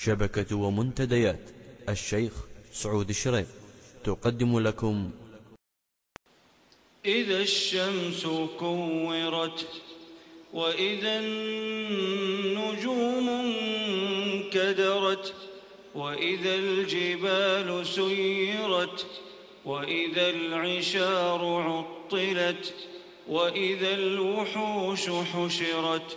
شبكة ومنتديات. الشيخ سعود الشريف تقدم لكم. إذا الشمس كورت وإذا النجوم انكدرت وإذا الجبال سيرت وإذا العشار عطلت وإذا الوحوش حشرت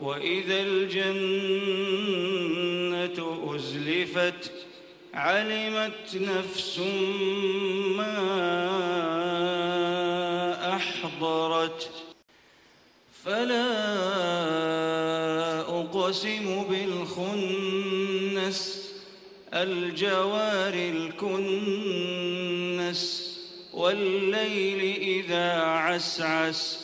وإذا الجنة أزلفت علمت نفس ما أحضرت. فلا أقسم بالخنس الجوار الكنس والليل إذا عسعس.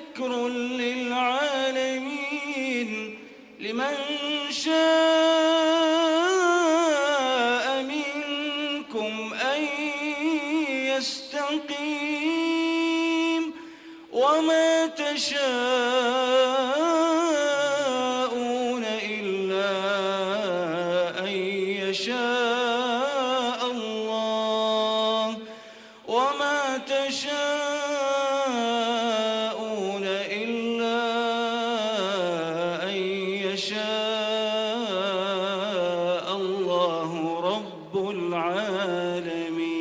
يستقيم وما تشاءون إلا أن يشاء الله وما تشاءون إلا أن يشاء الله رب العالمين